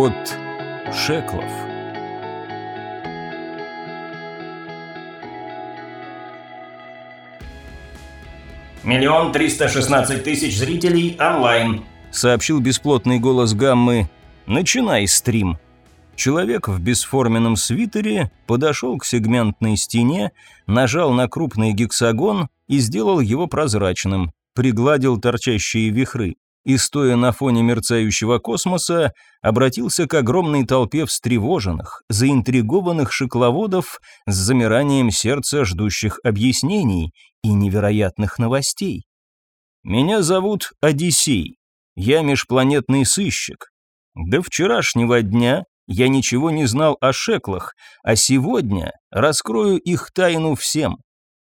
Кот Шеклов «Миллион триста шестнадцать тысяч зрителей онлайн», — сообщил бесплотный голос Гаммы. «Начинай стрим». Человек в бесформенном свитере подошел к сегментной стене, нажал на крупный гексагон и сделал его прозрачным, пригладил торчащие вихры и, стоя на фоне мерцающего космоса, обратился к огромной толпе встревоженных, заинтригованных шекловодов с замиранием сердца ждущих объяснений и невероятных новостей. «Меня зовут Одиссей. Я межпланетный сыщик. До вчерашнего дня я ничего не знал о шеклах, а сегодня раскрою их тайну всем.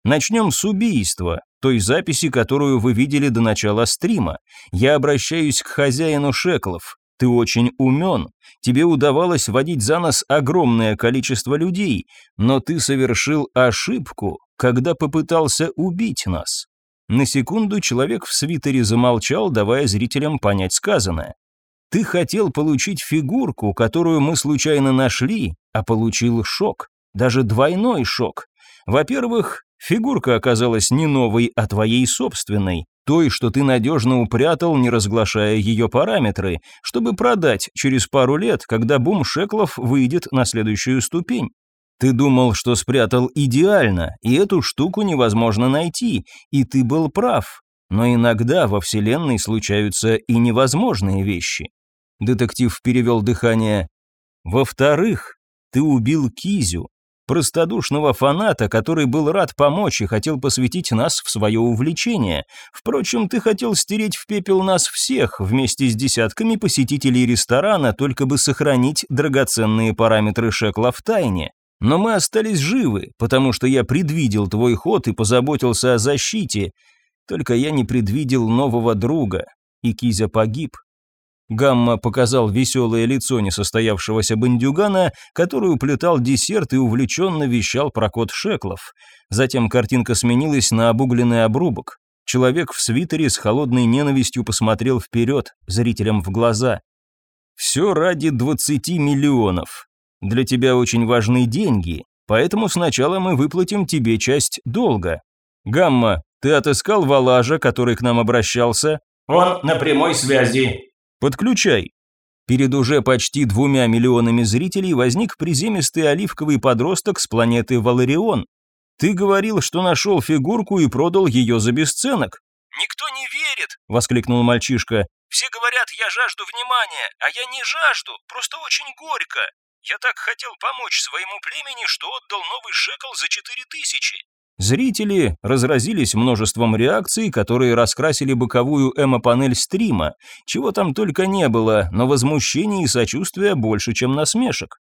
Начнем с убийства, той записи, которую вы видели до начала стрима. Я обращаюсь к хозяину шеклов. Ты очень умен. Тебе удавалось водить за нос огромное количество людей, но ты совершил ошибку, когда попытался убить нас. На секунду человек в свитере замолчал, давая зрителям понять сказанное. Ты хотел получить фигурку, которую мы случайно нашли, а получил шок. Даже двойной шок. Во-первых, фигурка оказалась не новой, а твоей собственной, той, что ты надежно упрятал, не разглашая ее параметры, чтобы продать через пару лет, когда бум Шеклов выйдет на следующую ступень. Ты думал, что спрятал идеально, и эту штуку невозможно найти, и ты был прав. Но иногда во Вселенной случаются и невозможные вещи. Детектив перевел дыхание. Во-вторых, ты убил Кизю, простодушного фаната, который был рад помочь и хотел посвятить нас в свое увлечение. Впрочем, ты хотел стереть в пепел нас всех вместе с десятками посетителей ресторана, только бы сохранить драгоценные параметры Шекла в тайне. Но мы остались живы, потому что я предвидел твой ход и позаботился о защите. Только я не предвидел нового друга, и Кизя погиб. Гамма показал веселое лицо несостоявшегося бандюгана, который уплетал десерт и увлеченно вещал про кот Шеклов. Затем картинка сменилась на обугленный обрубок. Человек в свитере с холодной ненавистью посмотрел вперед, зрителям в глаза. «Все ради 20 миллионов. Для тебя очень важны деньги, поэтому сначала мы выплатим тебе часть долга. Гамма, ты отыскал Валажа, который к нам обращался?» «Он на прямой связи», Подключай. Перед уже почти двумя миллионами зрителей возник приземистый оливковый подросток с планеты Валарион. Ты говорил, что нашел фигурку и продал ее за бесценок. «Никто не верит!» – воскликнул мальчишка. «Все говорят, я жажду внимания, а я не жажду, просто очень горько. Я так хотел помочь своему племени, что отдал новый шекл за четыре тысячи. Зрители разразились множеством реакций, которые раскрасили боковую эмо-панель стрима, чего там только не было, но возмущения и сочувствия больше, чем насмешек.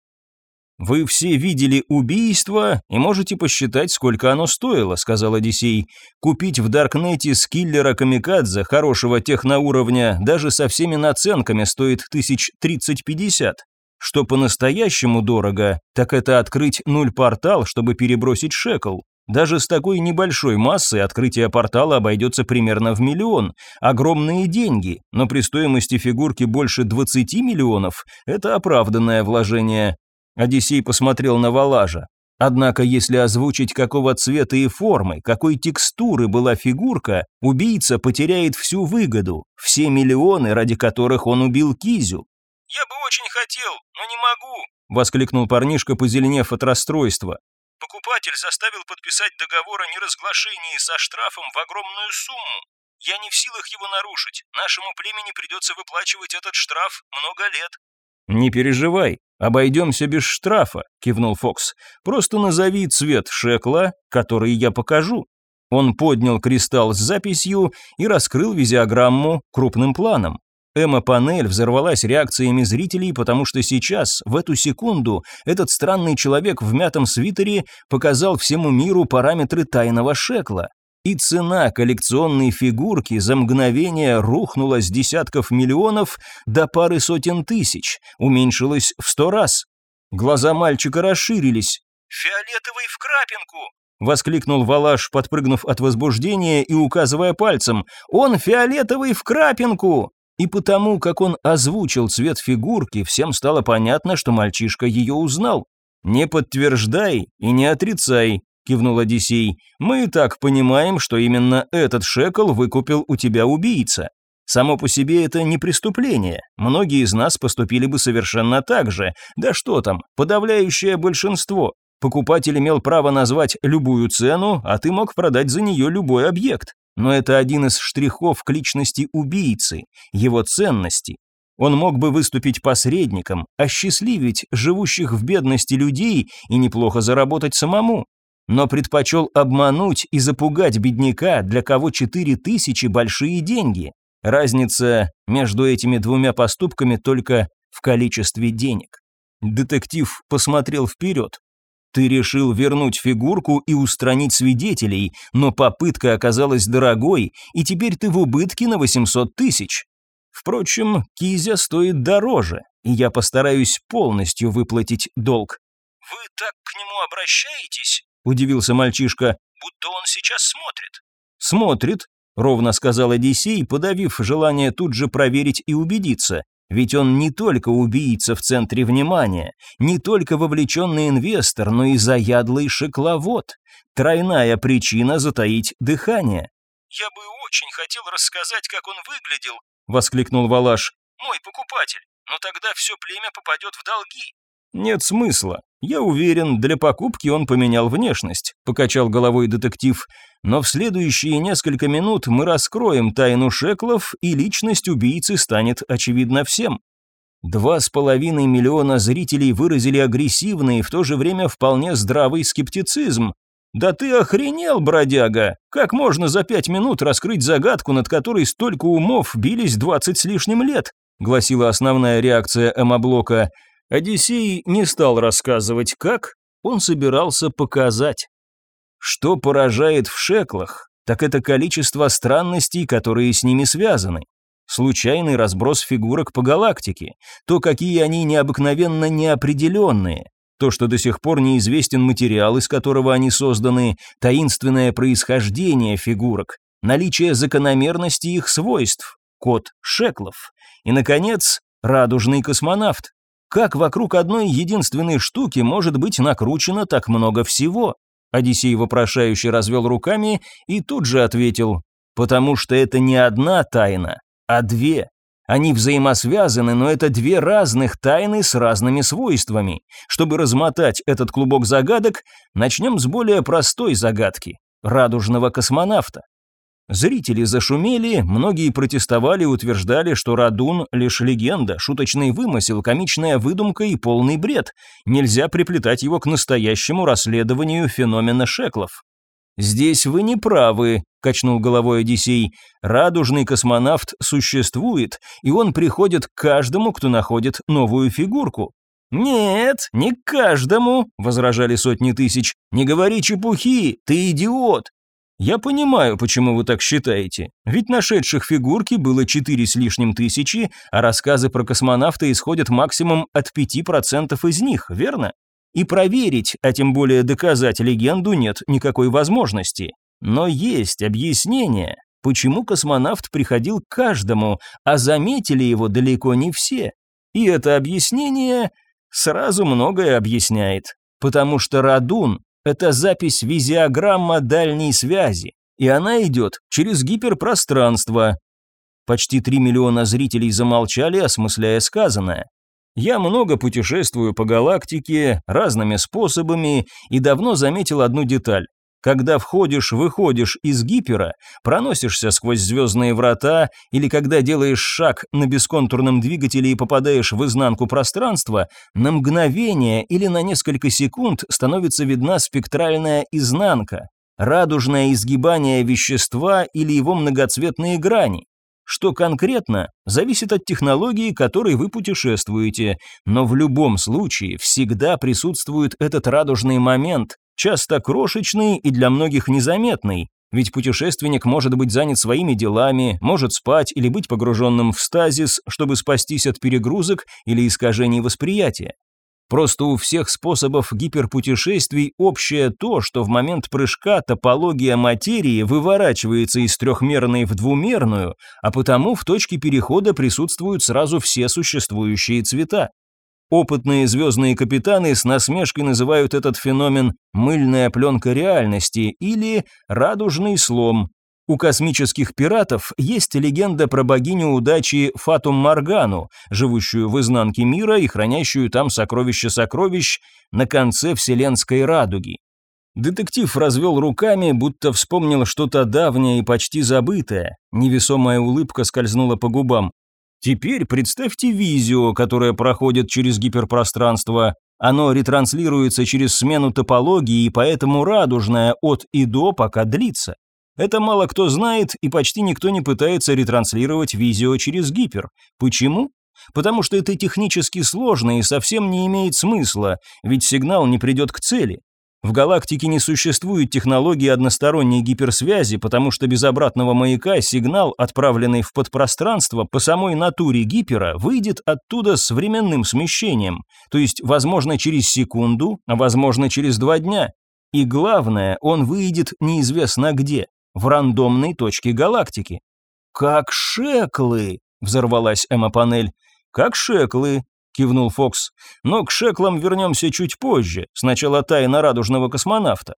«Вы все видели убийство и можете посчитать, сколько оно стоило», — сказал Одиссей. «Купить в Даркнете скиллера Камикадзе хорошего техноуровня даже со всеми наценками стоит тысяч тридцать-пятьдесят. Что по-настоящему дорого, так это открыть нуль-портал, чтобы перебросить шекл. Даже с такой небольшой массой открытие портала обойдется примерно в миллион. Огромные деньги, но при стоимости фигурки больше 20 миллионов – это оправданное вложение. Одиссей посмотрел на Валажа. Однако, если озвучить, какого цвета и формы, какой текстуры была фигурка, убийца потеряет всю выгоду, все миллионы, ради которых он убил Кизю. «Я бы очень хотел, но не могу», – воскликнул парнишка, позеленев от расстройства. Покупатель заставил подписать договор о неразглашении со штрафом в огромную сумму. Я не в силах его нарушить. Нашему племени придется выплачивать этот штраф много лет. «Не переживай, обойдемся без штрафа», — кивнул Фокс. «Просто назови цвет шекла, который я покажу». Он поднял кристалл с записью и раскрыл визиограмму крупным планом. Эмо-панель взорвалась реакциями зрителей, потому что сейчас, в эту секунду, этот странный человек в мятом свитере показал всему миру параметры тайного шекла. И цена коллекционной фигурки за мгновение рухнула с десятков миллионов до пары сотен тысяч, уменьшилась в сто раз. Глаза мальчика расширились. «Фиолетовый в крапинку!» — воскликнул Валаш, подпрыгнув от возбуждения и указывая пальцем. «Он фиолетовый в крапинку!» И потому, как он озвучил цвет фигурки, всем стало понятно, что мальчишка ее узнал. «Не подтверждай и не отрицай», – кивнул Одиссей. «Мы и так понимаем, что именно этот шекл выкупил у тебя убийца. Само по себе это не преступление. Многие из нас поступили бы совершенно так же. Да что там, подавляющее большинство. Покупатель имел право назвать любую цену, а ты мог продать за нее любой объект. Но это один из штрихов к личности убийцы, его ценности. Он мог бы выступить посредником, осчастливить живущих в бедности людей и неплохо заработать самому. Но предпочел обмануть и запугать бедняка, для кого четыре тысячи большие деньги. Разница между этими двумя поступками только в количестве денег. Детектив посмотрел вперед. Ты решил вернуть фигурку и устранить свидетелей, но попытка оказалась дорогой, и теперь ты в убытке на 800 тысяч. Впрочем, Кизя стоит дороже, и я постараюсь полностью выплатить долг». «Вы так к нему обращаетесь?» – удивился мальчишка. «Будто он сейчас смотрит». «Смотрит», – ровно сказал Одиссей, подавив желание тут же проверить и убедиться. Ведь он не только убийца в центре внимания, не только вовлеченный инвестор, но и заядлый шекловод. Тройная причина затаить дыхание. «Я бы очень хотел рассказать, как он выглядел», — воскликнул Валаш. «Мой покупатель, но тогда все племя попадет в долги». «Нет смысла. Я уверен, для покупки он поменял внешность», — покачал головой детектив. «Но в следующие несколько минут мы раскроем тайну шеклов, и личность убийцы станет очевидна всем». Два с половиной миллиона зрителей выразили агрессивный и в то же время вполне здравый скептицизм. «Да ты охренел, бродяга! Как можно за пять минут раскрыть загадку, над которой столько умов бились двадцать с лишним лет?» гласила основная реакция Эмоблока. Одиссей не стал рассказывать, как, он собирался показать. Что поражает в шеклах, так это количество странностей, которые с ними связаны. Случайный разброс фигурок по галактике, то, какие они необыкновенно неопределенные, то, что до сих пор неизвестен материал, из которого они созданы, таинственное происхождение фигурок, наличие закономерности их свойств, код шеклов и, наконец, радужный космонавт. Как вокруг одной единственной штуки может быть накручено так много всего? Одиссей вопрошающе развел руками и тут же ответил, потому что это не одна тайна, а две. Они взаимосвязаны, но это две разных тайны с разными свойствами. Чтобы размотать этот клубок загадок, начнем с более простой загадки – радужного космонавта. Зрители зашумели, многие протестовали и утверждали, что Радун – лишь легенда, шуточный вымысел, комичная выдумка и полный бред. Нельзя приплетать его к настоящему расследованию феномена Шеклов. «Здесь вы не правы», – качнул головой Одиссей. «Радужный космонавт существует, и он приходит к каждому, кто находит новую фигурку. «Нет, не каждому», – возражали сотни тысяч. «Не говори чепухи, ты идиот. Я понимаю, почему вы так считаете. Ведь нашедших фигурки было четыре с лишним тысячи, а рассказы про космонавта исходят максимум от 5% из них, верно? И проверить, а тем более доказать легенду нет никакой возможности. Но есть объяснение, почему космонавт приходил к каждому, а заметили его далеко не все. И это объяснение сразу многое объясняет. Потому что Радун это запись визиограмма дальней связи, и она идет через гиперпространство. Почти 3 миллиона зрителей замолчали, осмысляя сказанное. Я много путешествую по галактике разными способами и давно заметил одну деталь. Когда входишь-выходишь из гипера, проносишься сквозь звездные врата, или когда делаешь шаг на бесконтурном двигателе и попадаешь в изнанку пространства, на мгновение или на несколько секунд становится видна спектральная изнанка, радужное изгибание вещества или его многоцветные грани. Что конкретно, зависит от технологии, которой вы путешествуете, но в любом случае всегда присутствует этот радужный момент, часто крошечный и для многих незаметный, ведь путешественник может быть занят своими делами, может спать или быть погруженным в стазис, чтобы спастись от перегрузок или искажений восприятия. Просто у всех способов гиперпутешествий общее то, что в момент прыжка топология материи выворачивается из трехмерной в двумерную, а потому в точке перехода присутствуют сразу все существующие цвета. Опытные звездные капитаны с насмешкой называют этот феномен «мыльная пленка реальности» или «радужный слом», у космических пиратов есть легенда про богиню удачи Фатум Маргану, живущую в изнанке мира и хранящую там сокровища сокровищ на конце вселенской радуги. Детектив развел руками, будто вспомнил что-то давнее и почти забытое. Невесомая улыбка скользнула по губам. Теперь представьте визио, которое проходит через гиперпространство. Оно ретранслируется через смену топологии, и поэтому радужное от и до пока длится. Это мало кто знает, и почти никто не пытается ретранслировать видео через гипер. Почему? Потому что это технически сложно и совсем не имеет смысла, ведь сигнал не придет к цели. В галактике не существует технологии односторонней гиперсвязи, потому что без обратного маяка сигнал, отправленный в подпространство по самой натуре гипера, выйдет оттуда с временным смещением, то есть, возможно, через секунду, а возможно, через два дня. И главное, он выйдет неизвестно где в рандомной точке галактики. «Как шеклы!» — взорвалась Эмма-панель. «Как шеклы!» — кивнул Фокс. «Но к шеклам вернемся чуть позже, сначала тайна радужного космонавта.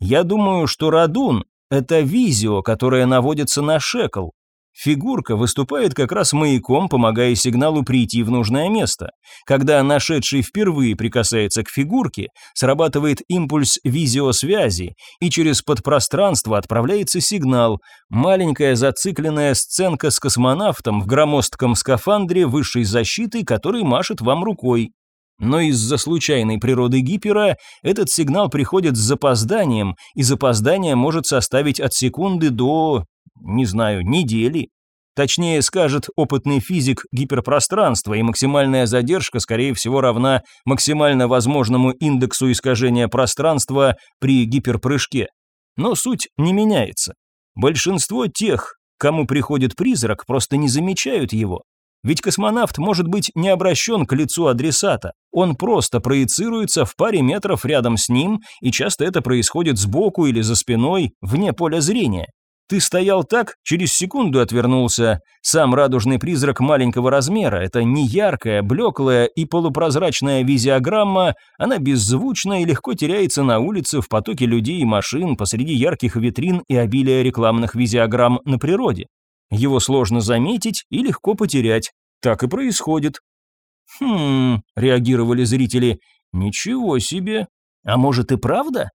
Я думаю, что Радун — это визио, которое наводится на шекл, Фигурка выступает как раз маяком, помогая сигналу прийти в нужное место. Когда нашедший впервые прикасается к фигурке, срабатывает импульс визиосвязи, и через подпространство отправляется сигнал. Маленькая зацикленная сценка с космонавтом в громоздком скафандре высшей защиты, который машет вам рукой. Но из-за случайной природы гипера этот сигнал приходит с запозданием, и запоздание может составить от секунды до не знаю, недели. Точнее скажет опытный физик гиперпространства, и максимальная задержка, скорее всего, равна максимально возможному индексу искажения пространства при гиперпрыжке. Но суть не меняется. Большинство тех, кому приходит призрак, просто не замечают его. Ведь космонавт может быть не обращен к лицу адресата, он просто проецируется в паре метров рядом с ним, и часто это происходит сбоку или за спиной, вне поля зрения. Ты стоял так, через секунду отвернулся. Сам радужный призрак маленького размера, это не яркая, блеклая и полупрозрачная визиограмма, она беззвучна и легко теряется на улице в потоке людей и машин посреди ярких витрин и обилия рекламных визиограмм на природе. Его сложно заметить и легко потерять. Так и происходит. «Хм...» – реагировали зрители. «Ничего себе! А может и правда?»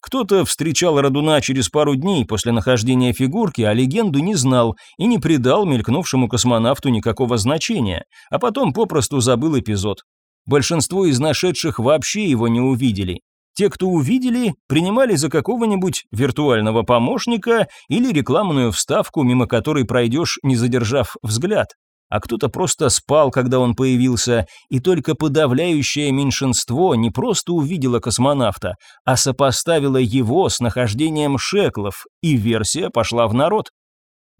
Кто-то встречал Радуна через пару дней после нахождения фигурки, а легенду не знал и не придал мелькнувшему космонавту никакого значения, а потом попросту забыл эпизод. Большинство из нашедших вообще его не увидели. Те, кто увидели, принимали за какого-нибудь виртуального помощника или рекламную вставку, мимо которой пройдешь, не задержав взгляд а кто-то просто спал, когда он появился, и только подавляющее меньшинство не просто увидело космонавта, а сопоставило его с нахождением шеклов, и версия пошла в народ.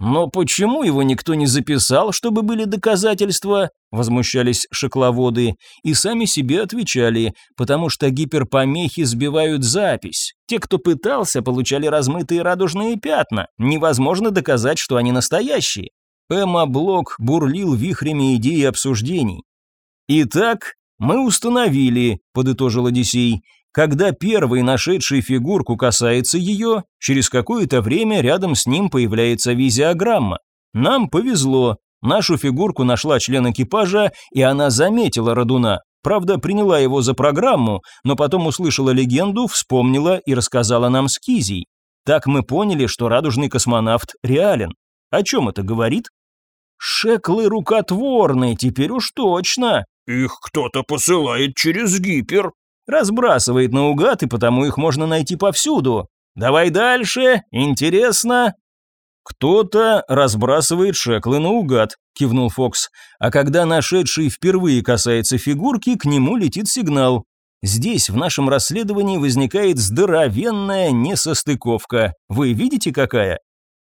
«Но почему его никто не записал, чтобы были доказательства?» – возмущались шекловоды, и сами себе отвечали, потому что гиперпомехи сбивают запись. Те, кто пытался, получали размытые радужные пятна. Невозможно доказать, что они настоящие. Эмма-блок бурлил вихрями идей и обсуждений. «Итак, мы установили», — подытожил Одиссей, «когда первый нашедший фигурку касается ее, через какое-то время рядом с ним появляется визиограмма. Нам повезло, нашу фигурку нашла член экипажа, и она заметила Радуна. Правда, приняла его за программу, но потом услышала легенду, вспомнила и рассказала нам с Кизей. Так мы поняли, что радужный космонавт реален. О чем это говорит? Шеклы рукотворные, теперь уж точно. Их кто-то посылает через гипер. Разбрасывает наугад, и потому их можно найти повсюду. Давай дальше, интересно. Кто-то разбрасывает шеклы наугад, кивнул Фокс. А когда нашедший впервые касается фигурки, к нему летит сигнал. Здесь в нашем расследовании возникает здоровенная несостыковка. Вы видите какая?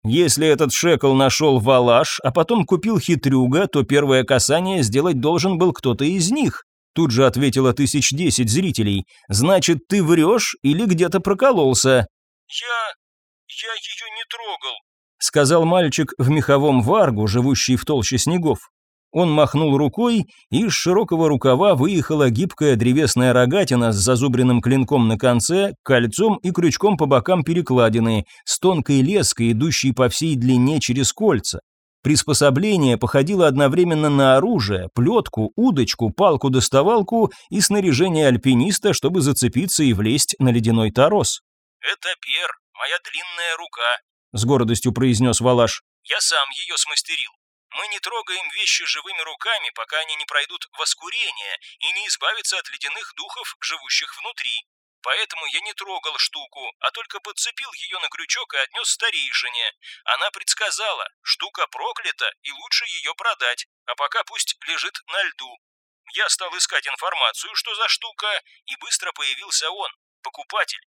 Если этот шекл нашел валаш, а потом купил хитрюга, то первое касание сделать должен был кто-то из них. Тут же ответило тысяч десять зрителей. «Значит, ты врешь или где-то прокололся?» «Я... я ее не трогал», — сказал мальчик в меховом варгу, живущий в толще снегов. Он махнул рукой, и из широкого рукава выехала гибкая древесная рогатина с зазубренным клинком на конце, кольцом и крючком по бокам перекладины, с тонкой леской, идущей по всей длине через кольца. Приспособление походило одновременно на оружие, плетку, удочку, палку-доставалку и снаряжение альпиниста, чтобы зацепиться и влезть на ледяной торос. «Это Пер, моя длинная рука», — с гордостью произнес Валаш. «Я сам ее смастерил. Мы не трогаем вещи живыми руками, пока они не пройдут воскурение и не избавятся от ледяных духов, живущих внутри. Поэтому я не трогал штуку, а только подцепил ее на крючок и отнес старейшине. Она предсказала, штука проклята и лучше ее продать, а пока пусть лежит на льду. Я стал искать информацию, что за штука, и быстро появился он, покупатель.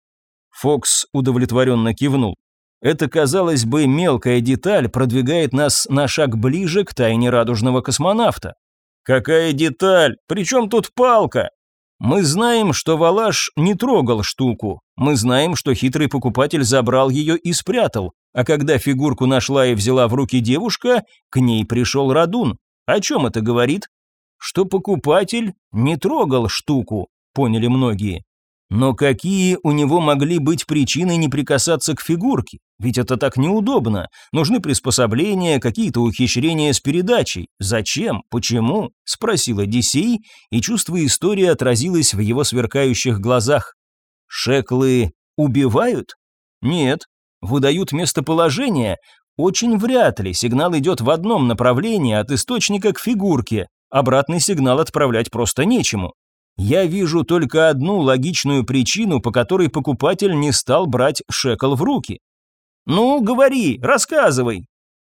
Фокс удовлетворенно кивнул. Эта, казалось бы, мелкая деталь продвигает нас на шаг ближе к тайне радужного космонавта. Какая деталь? Причем тут палка? Мы знаем, что Валаш не трогал штуку. Мы знаем, что хитрый покупатель забрал ее и спрятал. А когда фигурку нашла и взяла в руки девушка, к ней пришел Радун. О чем это говорит? Что покупатель не трогал штуку, поняли многие. Но какие у него могли быть причины не прикасаться к фигурке? Ведь это так неудобно. Нужны приспособления, какие-то ухищрения с передачей. Зачем? Почему? Спросил Одиссей, и чувство истории отразилось в его сверкающих глазах. Шеклы убивают? Нет. Выдают местоположение? Очень вряд ли. Сигнал идет в одном направлении от источника к фигурке. Обратный сигнал отправлять просто нечему. Я вижу только одну логичную причину, по которой покупатель не стал брать шекл в руки. Ну, говори, рассказывай.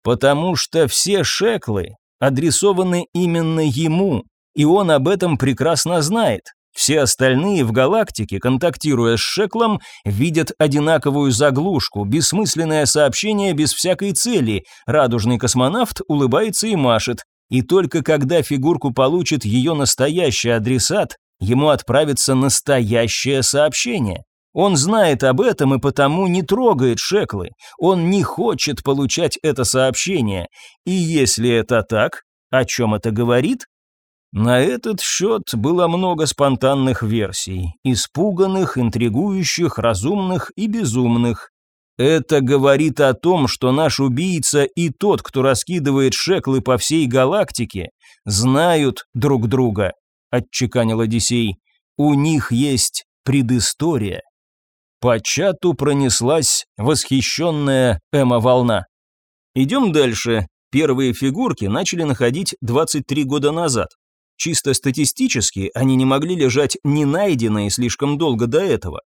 Потому что все шеклы адресованы именно ему, и он об этом прекрасно знает. Все остальные в галактике, контактируя с Шеклом, видят одинаковую заглушку, бессмысленное сообщение без всякой цели. Радужный космонавт улыбается и машет. И только когда фигурку получит ее настоящий адресат, ему отправится настоящее сообщение. Он знает об этом и потому не трогает шеклы. Он не хочет получать это сообщение. И если это так, о чем это говорит? На этот счет было много спонтанных версий, испуганных, интригующих, разумных и безумных. Это говорит о том, что наш убийца и тот, кто раскидывает шеклы по всей галактике, знают друг друга отчеканил Одиссей. У них есть предыстория. По чату пронеслась восхищенная Эма-волна. Идем дальше. Первые фигурки начали находить 23 года назад. Чисто статистически они не могли лежать не найденные слишком долго до этого.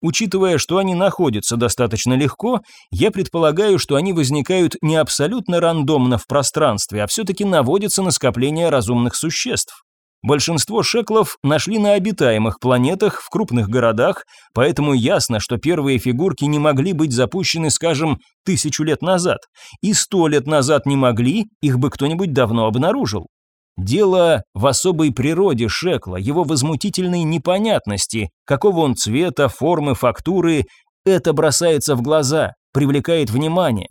Учитывая, что они находятся достаточно легко, я предполагаю, что они возникают не абсолютно рандомно в пространстве, а все-таки наводятся на скопление разумных существ. Большинство шеклов нашли на обитаемых планетах в крупных городах, поэтому ясно, что первые фигурки не могли быть запущены, скажем, тысячу лет назад. И сто лет назад не могли, их бы кто-нибудь давно обнаружил. Дело в особой природе шекла, его возмутительной непонятности, какого он цвета, формы, фактуры. Это бросается в глаза, привлекает внимание.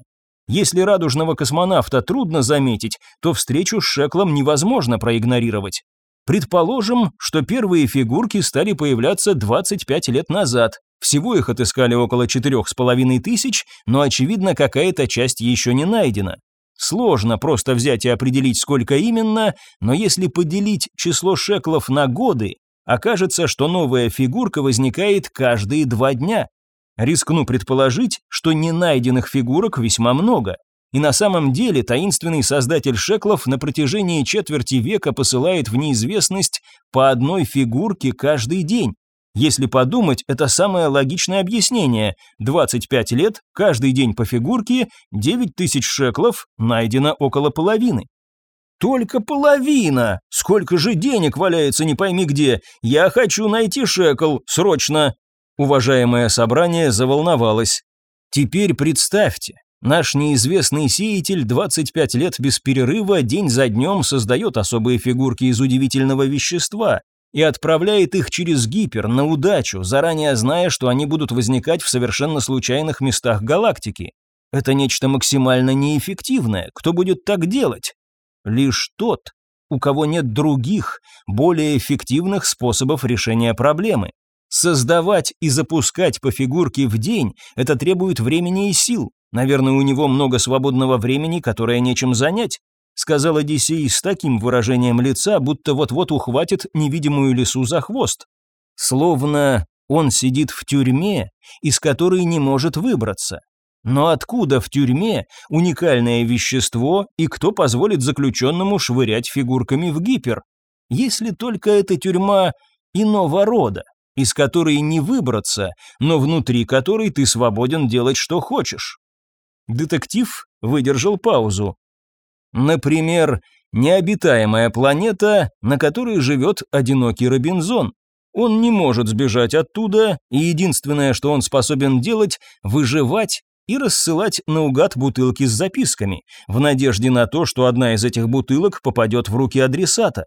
Если радужного космонавта трудно заметить, то встречу с Шеклом невозможно проигнорировать. Предположим, что первые фигурки стали появляться 25 лет назад. Всего их отыскали около четырех с половиной тысяч, но, очевидно, какая-то часть еще не найдена. Сложно просто взять и определить, сколько именно, но если поделить число шеклов на годы, окажется, что новая фигурка возникает каждые два дня. Рискну предположить, что ненайденных фигурок весьма много. И на самом деле таинственный создатель шеклов на протяжении четверти века посылает в неизвестность по одной фигурке каждый день. Если подумать, это самое логичное объяснение. 25 лет, каждый день по фигурке, 9 тысяч шеклов, найдено около половины. Только половина! Сколько же денег валяется не пойми где. Я хочу найти шекл, срочно. Уважаемое собрание заволновалось. Теперь представьте, Наш неизвестный сеятель 25 лет без перерыва день за днем создает особые фигурки из удивительного вещества. и отправляет их через гипер на удачу, заранее зная, что они будут возникать в совершенно случайных местах галактики. Это нечто максимально неэффективное. Кто будет так делать? Лишь тот, у кого нет других, более эффективных способов решения проблемы. Создавать и запускать по фигурке в день – это требует времени и сил. Наверное, у него много свободного времени, которое нечем занять, сказал Одиссей с таким выражением лица, будто вот-вот ухватит невидимую лису за хвост. Словно он сидит в тюрьме, из которой не может выбраться. Но откуда в тюрьме уникальное вещество и кто позволит заключенному швырять фигурками в гипер? Если только эта тюрьма иного рода, из которой не выбраться, но внутри которой ты свободен делать что хочешь. Детектив выдержал паузу. Например, необитаемая планета, на которой живет одинокий Робинзон. Он не может сбежать оттуда, и единственное, что он способен делать, выживать и рассылать наугад бутылки с записками, в надежде на то, что одна из этих бутылок попадет в руки адресата.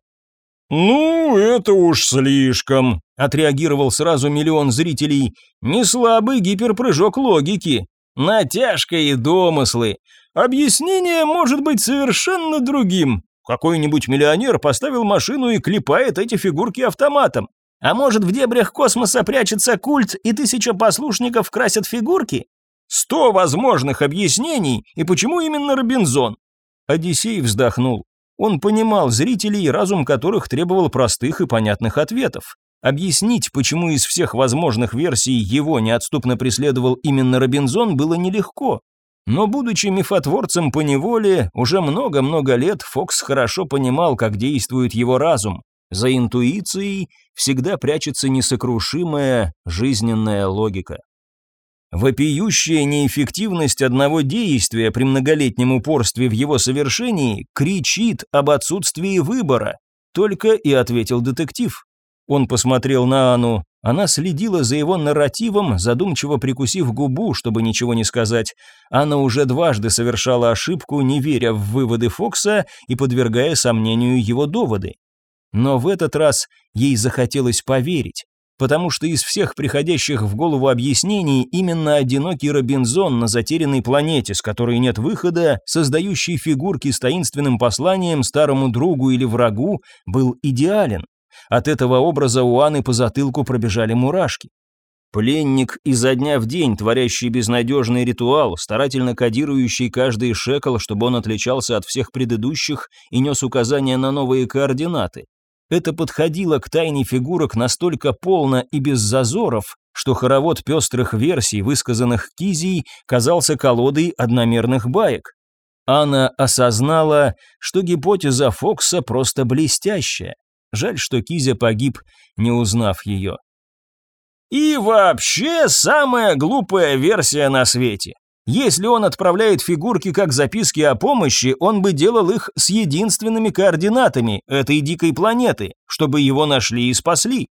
«Ну, это уж слишком», — отреагировал сразу миллион зрителей. «Не слабый гиперпрыжок логики. Натяжка и домыслы. Объяснение может быть совершенно другим. Какой-нибудь миллионер поставил машину и клепает эти фигурки автоматом. А может, в дебрях космоса прячется культ, и тысяча послушников красят фигурки? Сто возможных объяснений, и почему именно Робинзон? Одиссей вздохнул. Он понимал зрителей, разум которых требовал простых и понятных ответов. Объяснить, почему из всех возможных версий его неотступно преследовал именно Робинзон, было нелегко. Но будучи мифотворцем по неволе, уже много-много лет Фокс хорошо понимал, как действует его разум. За интуицией всегда прячется несокрушимая жизненная логика. Вопиющая неэффективность одного действия при многолетнем упорстве в его совершении кричит об отсутствии выбора, только и ответил детектив. Он посмотрел на Анну. Она следила за его нарративом, задумчиво прикусив губу, чтобы ничего не сказать. Анна уже дважды совершала ошибку, не веря в выводы Фокса и подвергая сомнению его доводы. Но в этот раз ей захотелось поверить, потому что из всех приходящих в голову объяснений именно одинокий Робинзон на затерянной планете, с которой нет выхода, создающий фигурки с таинственным посланием старому другу или врагу, был идеален. От этого образа у Анны по затылку пробежали мурашки. Пленник изо дня в день, творящий безнадежный ритуал, старательно кодирующий каждый шекл, чтобы он отличался от всех предыдущих и нес указания на новые координаты. Это подходило к тайне фигурок настолько полно и без зазоров, что хоровод пестрых версий, высказанных Кизией, казался колодой одномерных баек. Анна осознала, что гипотеза Фокса просто блестящая. Жаль, что Кизя погиб, не узнав ее. И вообще самая глупая версия на свете. Если он отправляет фигурки как записки о помощи, он бы делал их с единственными координатами этой дикой планеты, чтобы его нашли и спасли.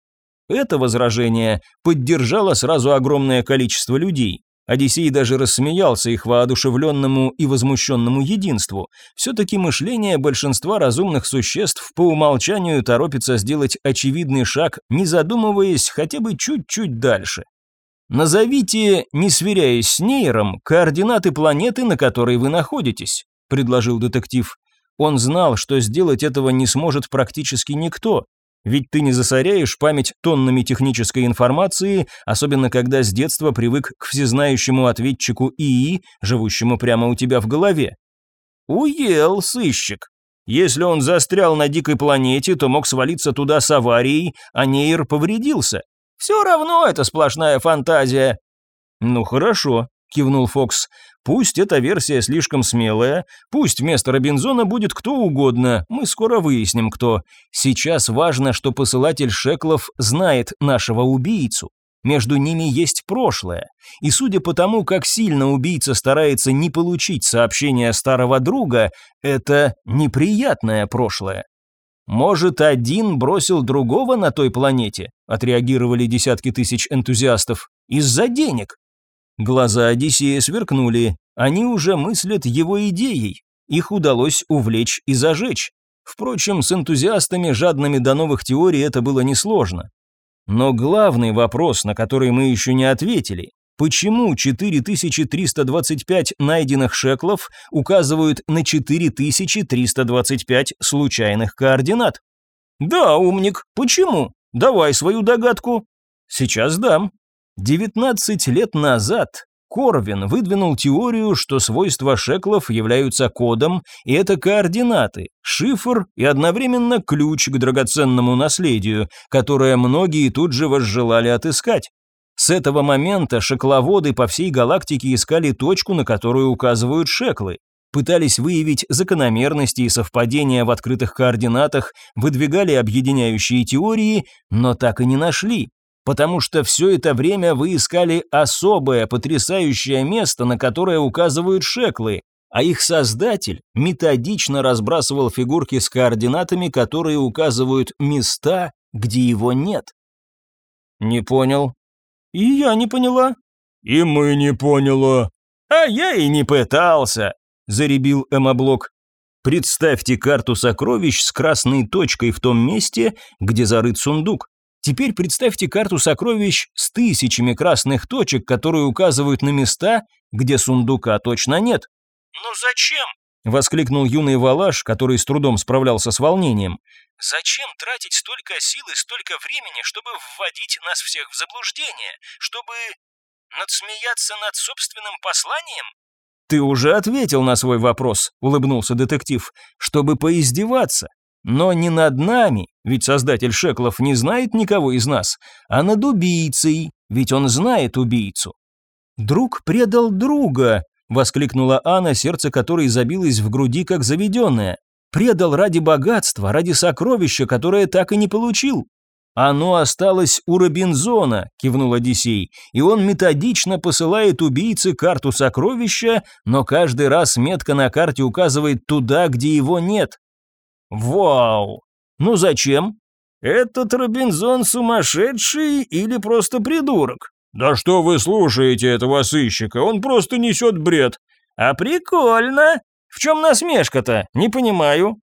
Это возражение поддержало сразу огромное количество людей. Одиссей даже рассмеялся их воодушевленному и возмущенному единству. Все-таки мышление большинства разумных существ по умолчанию торопится сделать очевидный шаг, не задумываясь хотя бы чуть-чуть дальше. «Назовите, не сверяясь с нейром, координаты планеты, на которой вы находитесь», – предложил детектив. Он знал, что сделать этого не сможет практически никто, ведь ты не засоряешь память тоннами технической информации, особенно когда с детства привык к всезнающему ответчику ИИ, живущему прямо у тебя в голове. Уел, сыщик. Если он застрял на дикой планете, то мог свалиться туда с аварией, а Нейр повредился. Все равно это сплошная фантазия. Ну хорошо, кивнул Фокс. Пусть эта версия слишком смелая, пусть вместо Робинзона будет кто угодно, мы скоро выясним кто. Сейчас важно, что посылатель Шеклов знает нашего убийцу. Между ними есть прошлое. И судя по тому, как сильно убийца старается не получить сообщение старого друга, это неприятное прошлое. Может, один бросил другого на той планете? Отреагировали десятки тысяч энтузиастов. Из-за денег. Глаза Одиссея сверкнули. Они уже мыслят его идеей. Их удалось увлечь и зажечь. Впрочем, с энтузиастами, жадными до новых теорий, это было несложно. Но главный вопрос, на который мы еще не ответили, почему 4325 найденных шеклов указывают на 4325 случайных координат? Да, умник, почему? Давай свою догадку. Сейчас дам. 19 лет назад Корвин выдвинул теорию, что свойства шеклов являются кодом, и это координаты, шифр и одновременно ключ к драгоценному наследию, которое многие тут же возжелали отыскать. С этого момента шекловоды по всей галактике искали точку, на которую указывают шеклы. Пытались выявить закономерности и совпадения в открытых координатах, выдвигали объединяющие теории, но так и не нашли потому что все это время вы искали особое потрясающее место, на которое указывают шеклы, а их создатель методично разбрасывал фигурки с координатами, которые указывают места, где его нет. Не понял. И я не поняла. И мы не поняла. А я и не пытался, заребил Эмоблок. Представьте карту сокровищ с красной точкой в том месте, где зарыт сундук. Теперь представьте карту сокровищ с тысячами красных точек, которые указывают на места, где сундука точно нет. «Ну зачем?» – воскликнул юный Валаш, который с трудом справлялся с волнением. «Зачем тратить столько сил и столько времени, чтобы вводить нас всех в заблуждение? Чтобы надсмеяться над собственным посланием?» «Ты уже ответил на свой вопрос», – улыбнулся детектив, – «чтобы поиздеваться. Но не над нами, ведь создатель Шеклов не знает никого из нас, а над убийцей, ведь он знает убийцу. «Друг предал друга», — воскликнула Анна, сердце которой забилось в груди как заведенное. «Предал ради богатства, ради сокровища, которое так и не получил». «Оно осталось у Робинзона», — кивнул Одиссей, «и он методично посылает убийце карту сокровища, но каждый раз метка на карте указывает туда, где его нет. Вау! Ну зачем? Этот Робинзон сумасшедший или просто придурок? Да что вы слушаете этого сыщика, он просто несет бред. А прикольно. В чем насмешка-то? Не понимаю.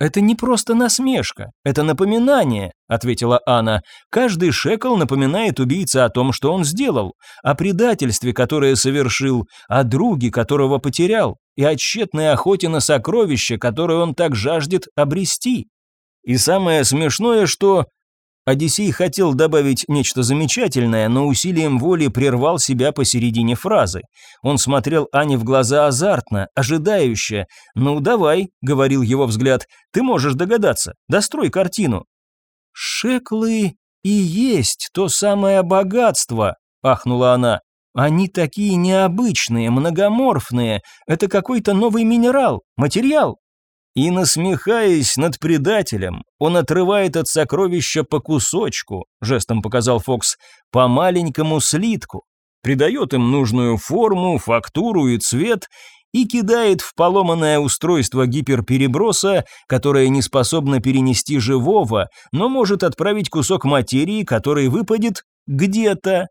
«Это не просто насмешка, это напоминание», — ответила Анна. «Каждый шекл напоминает убийце о том, что он сделал, о предательстве, которое совершил, о друге, которого потерял, и о тщетной охоте на сокровище, которое он так жаждет обрести. И самое смешное, что Одиссей хотел добавить нечто замечательное, но усилием воли прервал себя посередине фразы. Он смотрел Ане в глаза азартно, ожидающе. «Ну, давай», — говорил его взгляд, — «ты можешь догадаться, дострой картину». «Шеклы и есть то самое богатство», — ахнула она. «Они такие необычные, многоморфные, это какой-то новый минерал, материал». И, насмехаясь над предателем, он отрывает от сокровища по кусочку, жестом показал Фокс, по маленькому слитку, придает им нужную форму, фактуру и цвет и кидает в поломанное устройство гиперпереброса, которое не способно перенести живого, но может отправить кусок материи, который выпадет где-то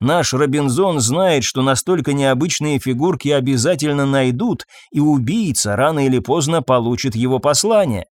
Наш Робинзон знает, что настолько необычные фигурки обязательно найдут, и убийца рано или поздно получит его послание.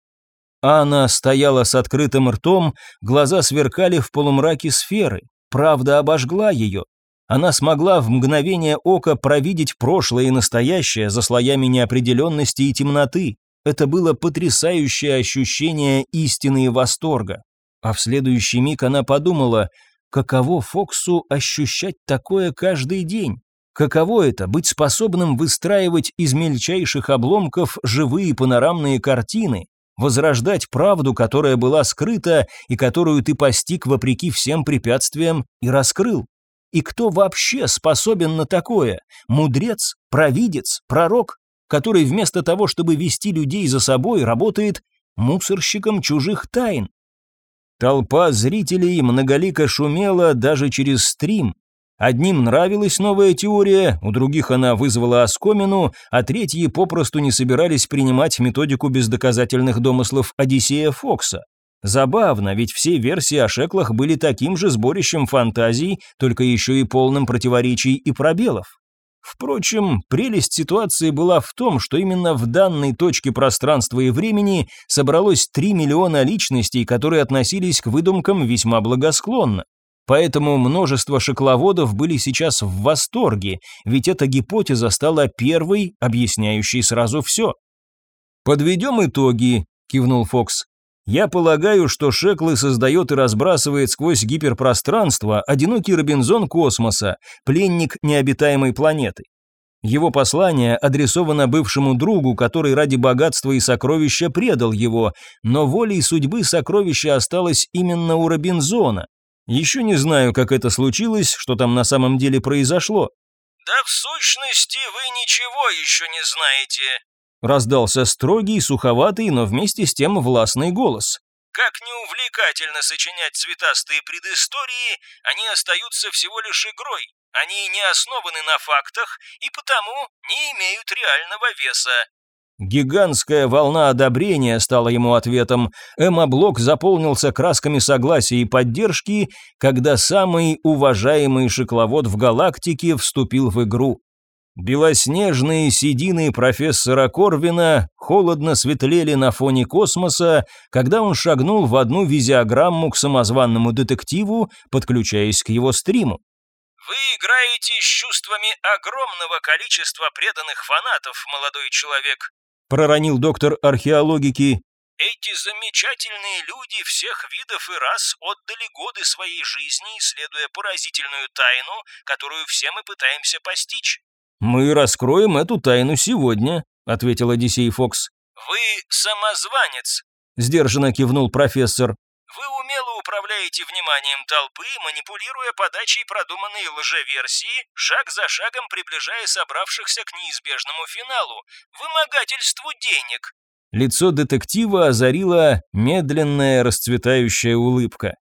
Анна стояла с открытым ртом, глаза сверкали в полумраке сферы. Правда обожгла ее. Она смогла в мгновение ока провидеть прошлое и настоящее за слоями неопределенности и темноты. Это было потрясающее ощущение истины и восторга. А в следующий миг она подумала – Каково Фоксу ощущать такое каждый день? Каково это быть способным выстраивать из мельчайших обломков живые панорамные картины, возрождать правду, которая была скрыта и которую ты постиг вопреки всем препятствиям и раскрыл? И кто вообще способен на такое? Мудрец, провидец, пророк, который вместо того, чтобы вести людей за собой, работает мусорщиком чужих тайн? Толпа зрителей многолико шумела даже через стрим. Одним нравилась новая теория, у других она вызвала оскомину, а третьи попросту не собирались принимать методику бездоказательных домыслов Одиссея Фокса. Забавно, ведь все версии о шеклах были таким же сборищем фантазий, только еще и полным противоречий и пробелов. Впрочем, прелесть ситуации была в том, что именно в данной точке пространства и времени собралось 3 миллиона личностей, которые относились к выдумкам весьма благосклонно. Поэтому множество шокловодов были сейчас в восторге, ведь эта гипотеза стала первой, объясняющей сразу все. «Подведем итоги», – кивнул Фокс. «Я полагаю, что Шеклы создает и разбрасывает сквозь гиперпространство одинокий Робинзон космоса, пленник необитаемой планеты. Его послание адресовано бывшему другу, который ради богатства и сокровища предал его, но волей судьбы сокровище осталось именно у Робинзона. Еще не знаю, как это случилось, что там на самом деле произошло. «Да в сущности вы ничего еще не знаете», Раздался строгий, суховатый, но вместе с тем властный голос. Как неувлекательно сочинять цветастые предыстории, они остаются всего лишь игрой. Они не основаны на фактах и потому не имеют реального веса. Гигантская волна одобрения стала ему ответом. Эмма-блок заполнился красками согласия и поддержки, когда самый уважаемый шекловод в галактике вступил в игру. Белоснежные седины профессора Корвина холодно светлели на фоне космоса, когда он шагнул в одну визиограмму к самозванному детективу, подключаясь к его стриму. «Вы играете с чувствами огромного количества преданных фанатов, молодой человек», проронил доктор археологики. «Эти замечательные люди всех видов и рас отдали годы своей жизни, исследуя поразительную тайну, которую все мы пытаемся постичь. «Мы раскроем эту тайну сегодня», — ответил Одиссей Фокс. «Вы самозванец», — сдержанно кивнул профессор. «Вы умело управляете вниманием толпы, манипулируя подачей продуманной лжеверсии, шаг за шагом приближая собравшихся к неизбежному финалу — вымогательству денег». Лицо детектива озарила медленная расцветающая улыбка.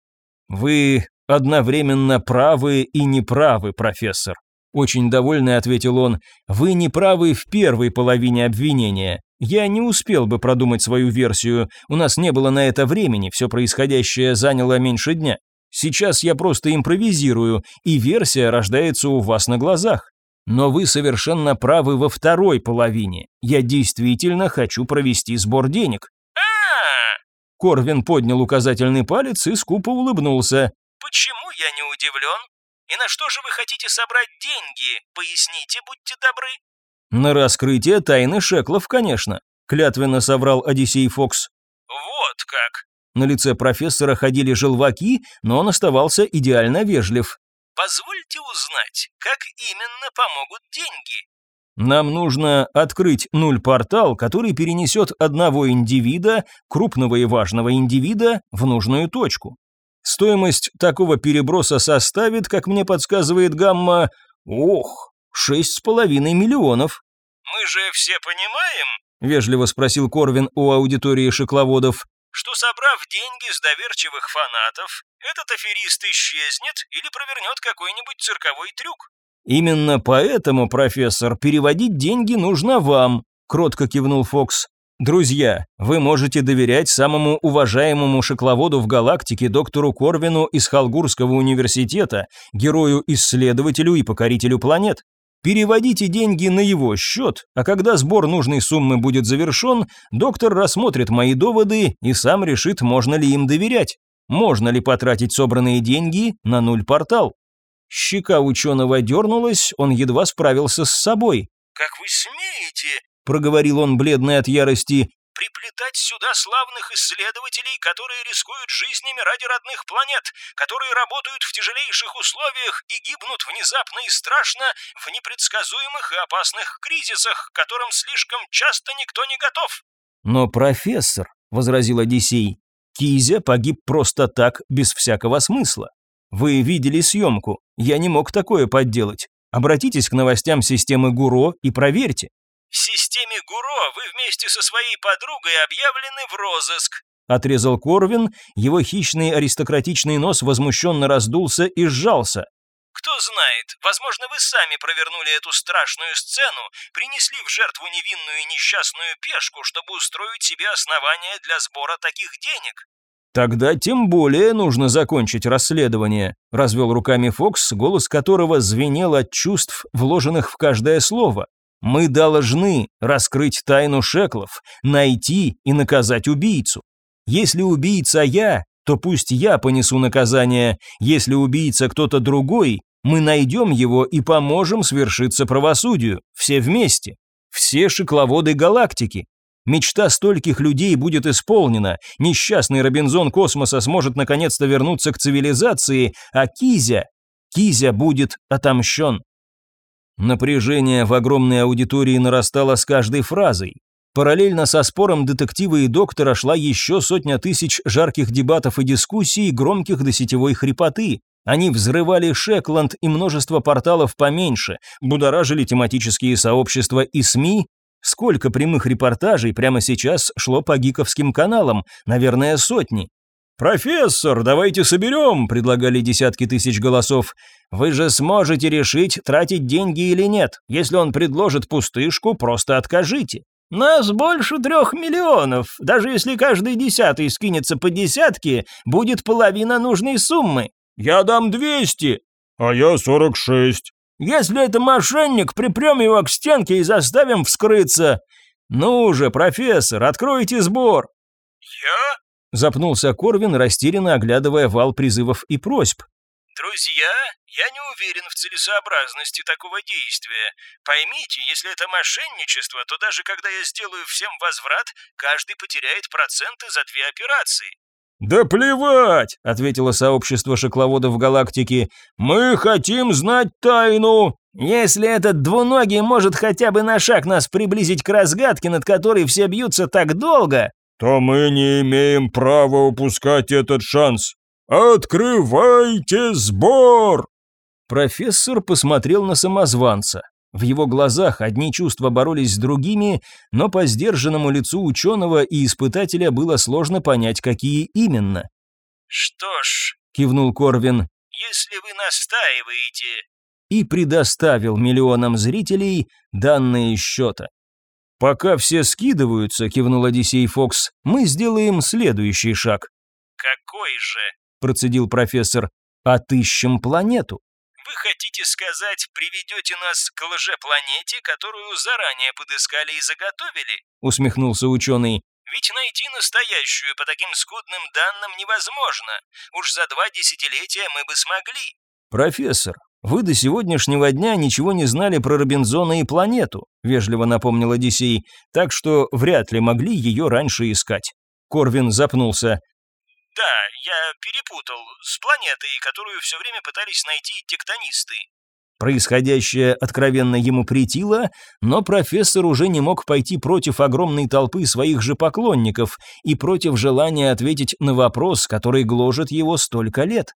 «Вы одновременно правы и неправы, профессор. Очень довольный ответил он, вы не правы в первой половине обвинения. Я не успел бы продумать свою версию, у нас не было на это времени, все происходящее заняло меньше дня. Сейчас я просто импровизирую, и версия рождается у вас на глазах. Но вы совершенно правы во второй половине. Я действительно хочу провести сбор денег. А! Корвин поднял указательный палец и скупо улыбнулся. Почему я не удивлен? И на что же вы хотите собрать деньги? Поясните, будьте добры». «На раскрытие тайны шеклов, конечно», — клятвенно соврал Одиссей Фокс. «Вот как». На лице профессора ходили желваки, но он оставался идеально вежлив. «Позвольте узнать, как именно помогут деньги?» Нам нужно открыть нуль-портал, который перенесет одного индивида, крупного и важного индивида, в нужную точку. Стоимость такого переброса составит, как мне подсказывает гамма, ох, шесть с половиной миллионов. «Мы же все понимаем», — вежливо спросил Корвин у аудитории шекловодов, что, собрав деньги с доверчивых фанатов, этот аферист исчезнет или провернет какой-нибудь цирковой трюк. «Именно поэтому, профессор, переводить деньги нужно вам», — кротко кивнул Фокс. Друзья, вы можете доверять самому уважаемому шокловоду в галактике доктору Корвину из Халгурского университета, герою-исследователю и покорителю планет. Переводите деньги на его счет, а когда сбор нужной суммы будет завершен, доктор рассмотрит мои доводы и сам решит, можно ли им доверять. Можно ли потратить собранные деньги на нуль-портал. Щека ученого дернулась, он едва справился с собой. «Как вы смеете?» – проговорил он, бледный от ярости, приплетать сюда славных исследователей, которые рискуют жизнями ради родных планет, которые работают в тяжелейших условиях и гибнут внезапно и страшно в непредсказуемых и опасных кризисах, к которым слишком часто никто не готов. Но профессор, возразил Одиссей, Кизя погиб просто так, без всякого смысла. Вы видели съемку, я не мог такое подделать. Обратитесь к новостям системы ГУРО и проверьте. В системе ГУРО вы вместе со своей подругой объявлены в розыск. Отрезал Корвин, его хищный аристократичный нос возмущенно раздулся и сжался. Кто знает, возможно, вы сами провернули эту страшную сцену, принесли в жертву невинную и несчастную пешку, чтобы устроить себе основания для сбора таких денег. Тогда тем более нужно закончить расследование, развел руками Фокс, голос которого звенел от чувств, вложенных в каждое слово. Мы должны раскрыть тайну Шеклов, найти и наказать убийцу. Если убийца я, то пусть я понесу наказание. Если убийца кто-то другой, мы найдем его и поможем свершиться правосудию. Все вместе. Все шекловоды галактики. Мечта стольких людей будет исполнена, несчастный Робинзон космоса сможет наконец-то вернуться к цивилизации, а Кизя, Кизя будет отомщен. Напряжение в огромной аудитории нарастало с каждой фразой. Параллельно со спором детектива и доктора шла еще сотня тысяч жарких дебатов и дискуссий, громких до сетевой хрипоты. Они взрывали Шекланд и множество порталов поменьше, будоражили тематические сообщества и СМИ. Сколько прямых репортажей прямо сейчас шло по гиковским каналам, наверное, сотни. «Профессор, давайте соберем», – предлагали десятки тысяч голосов. «Вы же сможете решить, тратить деньги или нет. Если он предложит пустышку, просто откажите». «Нас больше трех миллионов. Даже если каждый десятый скинется по десятке, будет половина нужной суммы». «Я дам двести». «А я сорок шесть». «Если это мошенник, припрем его к стенке и заставим вскрыться». «Ну же, профессор, откройте сбор». «Я?» Запнулся Корвин, растерянно оглядывая вал призывов и просьб. «Друзья, я не уверен в целесообразности такого действия. Поймите, если это мошенничество, то даже когда я сделаю всем возврат, каждый потеряет проценты за две операции». «Да плевать!» — ответило сообщество шокловодов галактики. «Мы хотим знать тайну!» «Если этот двуногий может хотя бы на шаг нас приблизить к разгадке, над которой все бьются так долго...» то мы не имеем права упускать этот шанс. Открывайте сбор!» Профессор посмотрел на самозванца. В его глазах одни чувства боролись с другими, но по сдержанному лицу ученого и испытателя было сложно понять, какие именно. «Что ж», — кивнул Корвин, — «если вы настаиваете...» И предоставил миллионам зрителей данные счета. «Пока все скидываются», — кивнул Одиссей Фокс, — «мы сделаем следующий шаг». «Какой же?» — процедил профессор. «Отыщем планету». «Вы хотите сказать, приведете нас к лжепланете, которую заранее подыскали и заготовили?» — усмехнулся ученый. «Ведь найти настоящую по таким скудным данным невозможно. Уж за два десятилетия мы бы смогли». «Профессор, вы до сегодняшнего дня ничего не знали про Робинзона и планету», вежливо напомнил Одиссей, так что вряд ли могли ее раньше искать. Корвин запнулся. «Да, я перепутал, с планетой, которую все время пытались найти тектонисты». Происходящее откровенно ему претило, но профессор уже не мог пойти против огромной толпы своих же поклонников и против желания ответить на вопрос, который гложет его столько лет.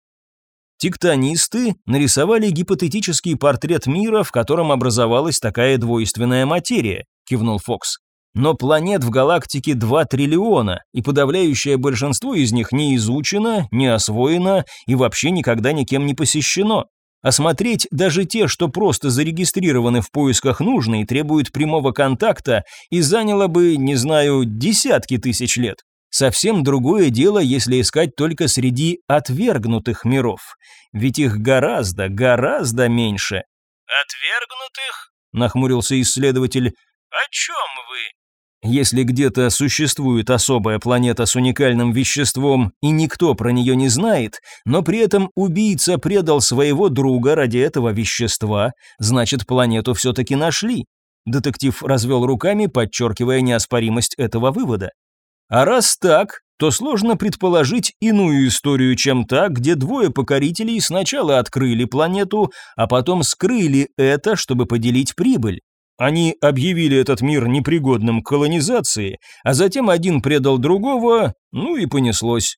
Тектонисты нарисовали гипотетический портрет мира, в котором образовалась такая двойственная материя, кивнул Фокс. Но планет в галактике 2 триллиона, и подавляющее большинство из них не изучено, не освоено и вообще никогда никем не посещено. Осмотреть даже те, что просто зарегистрированы в поисках нужной, требует прямого контакта и заняло бы, не знаю, десятки тысяч лет. Совсем другое дело, если искать только среди отвергнутых миров. Ведь их гораздо, гораздо меньше. «Отвергнутых?» – нахмурился исследователь. «О чем вы?» Если где-то существует особая планета с уникальным веществом, и никто про нее не знает, но при этом убийца предал своего друга ради этого вещества, значит, планету все-таки нашли. Детектив развел руками, подчеркивая неоспоримость этого вывода. А раз так, то сложно предположить иную историю, чем та, где двое покорителей сначала открыли планету, а потом скрыли это, чтобы поделить прибыль. Они объявили этот мир непригодным к колонизации, а затем один предал другого, ну и понеслось.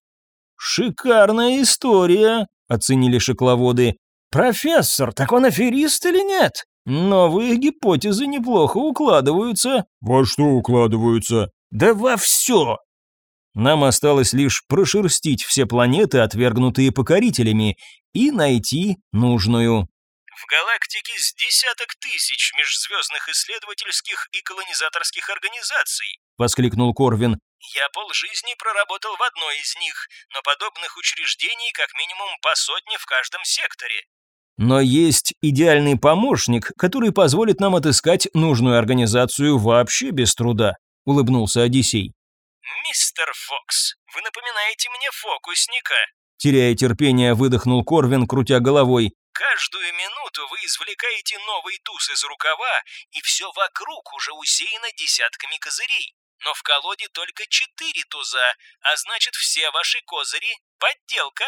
«Шикарная история», — оценили шекловоды. «Профессор, так он аферист или нет? Новые гипотезы неплохо укладываются». «Во что укладываются?» «Да во все!» Нам осталось лишь прошерстить все планеты, отвергнутые покорителями, и найти нужную. В галактике с десяток тысяч межзвездных исследовательских и колонизаторских организаций», — воскликнул Корвин. «Я полжизни проработал в одной из них, но подобных учреждений как минимум по сотне в каждом секторе». «Но есть идеальный помощник, который позволит нам отыскать нужную организацию вообще без труда», — улыбнулся Одиссей. «Мистер Фокс, вы напоминаете мне фокусника», теряя терпение, выдохнул Корвин, крутя головой. Каждую минуту вы извлекаете новый туз из рукава, и все вокруг уже усеяно десятками козырей. Но в колоде только четыре туза, а значит все ваши козыри — подделка.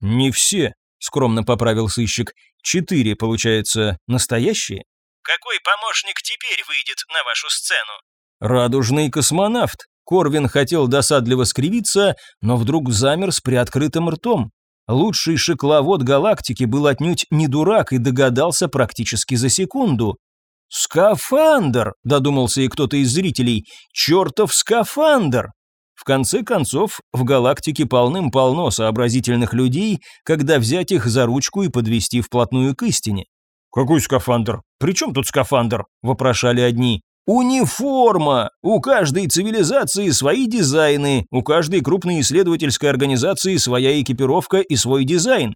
Не все, скромно поправил сыщик. Четыре, получается, настоящие? Какой помощник теперь выйдет на вашу сцену? Радужный космонавт. Корвин хотел досадливо скривиться, но вдруг замер с приоткрытым ртом. Лучший шекловод галактики был отнюдь не дурак и догадался практически за секунду. «Скафандр!» – додумался и кто-то из зрителей. «Чертов скафандр!» В конце концов, в галактике полным-полно сообразительных людей, когда взять их за ручку и подвести вплотную к истине. «Какой скафандр? При чем тут скафандр?» – вопрошали одни. Униформа! У каждой цивилизации свои дизайны, у каждой крупной исследовательской организации своя экипировка и свой дизайн.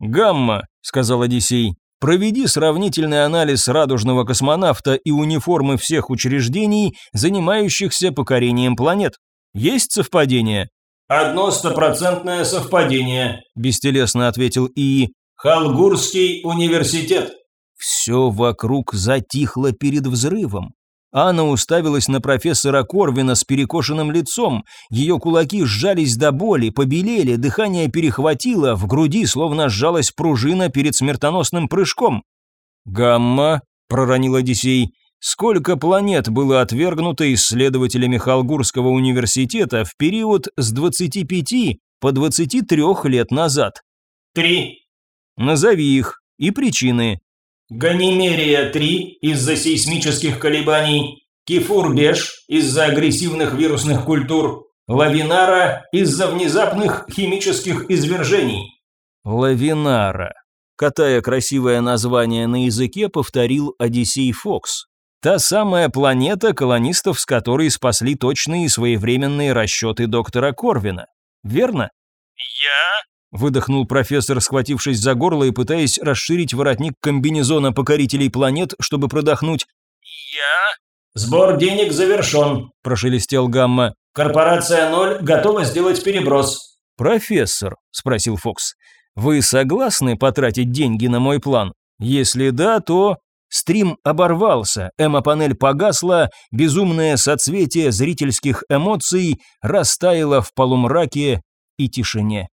«Гамма», — сказал Одиссей, — «проведи сравнительный анализ радужного космонавта и униформы всех учреждений, занимающихся покорением планет. Есть совпадение?» «Одно стопроцентное совпадение», – бестелесно ответил ИИ. «Халгурский университет». Все вокруг затихло перед взрывом. Анна уставилась на профессора Корвина с перекошенным лицом. Ее кулаки сжались до боли, побелели, дыхание перехватило, в груди словно сжалась пружина перед смертоносным прыжком. «Гамма», — проронил Одиссей, — «сколько планет было отвергнуто исследователями Халгурского университета в период с 25 по 23 лет назад?» «Три». «Назови их и причины». Ганимерия-3 из-за сейсмических колебаний, Кифур-Беш из-за агрессивных вирусных культур, Лавинара из-за внезапных химических извержений. Лавинара. Катая красивое название на языке, повторил Одиссей Фокс. Та самая планета, колонистов с которой спасли точные и своевременные расчеты доктора Корвина. Верно? Я Выдохнул профессор, схватившись за горло и пытаясь расширить воротник комбинезона покорителей планет, чтобы продохнуть. «Я...» «Сбор денег завершен», – прошелестел Гамма. «Корпорация Ноль готова сделать переброс». «Профессор», – спросил Фокс, – «вы согласны потратить деньги на мой план? Если да, то...» Стрим оборвался, эмо-панель погасла, безумное соцветие зрительских эмоций растаяло в полумраке и тишине.